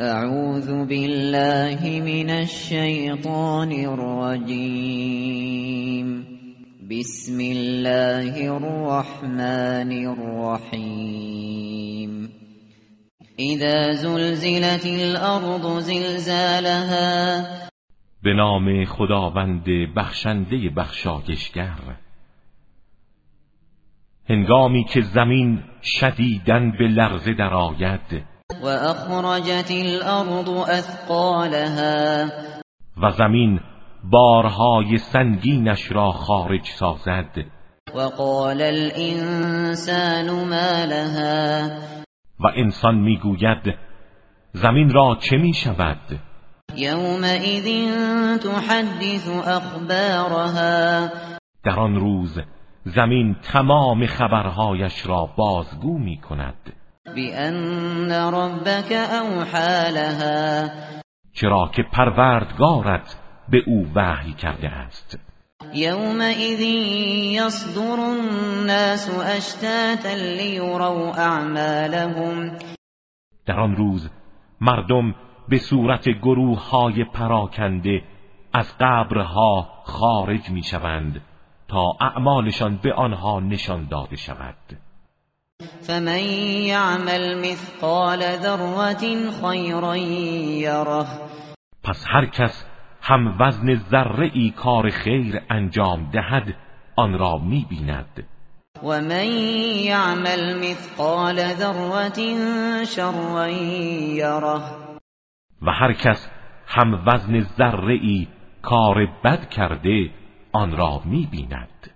اعوذ بالله من الشیطان الرجیم بسم الله الرحمن الرحیم اذا زلزلت الارض زلزالها. به نام خداوند بخشنده بخشایشگر. هنگامی که زمین شدیدن به لرزه درآید و اخرجت الارض اثقالها و زمین بارهای سنگینش را خارج سازد. و قال الانسان ما لها. و انسان می‌گوید زمین را چه می شود یومئذ تحدث اخبارها. در آن روز زمین تمام خبرهایش را بازگو می کند بأن ربك اوحى لها. چرا که پروردگارت به او وحی کرده است. یومئذ یصدر الناس اشتاتا لیروا اعمالهم در آن روز مردم به صورت گروه های پراکنده از قبرها خارج می شوند تا اعمالشان به آنها نشان داده شود. فمن یعمل مثقال ذره خیرا یره پس هر کس هم وزن ذره ای کار خیر انجام دهد آن را می بیند و من یعمل مثقال ذره شرا یره و هر کس هم وزن ذره ای کار بد کرده آن را می بیند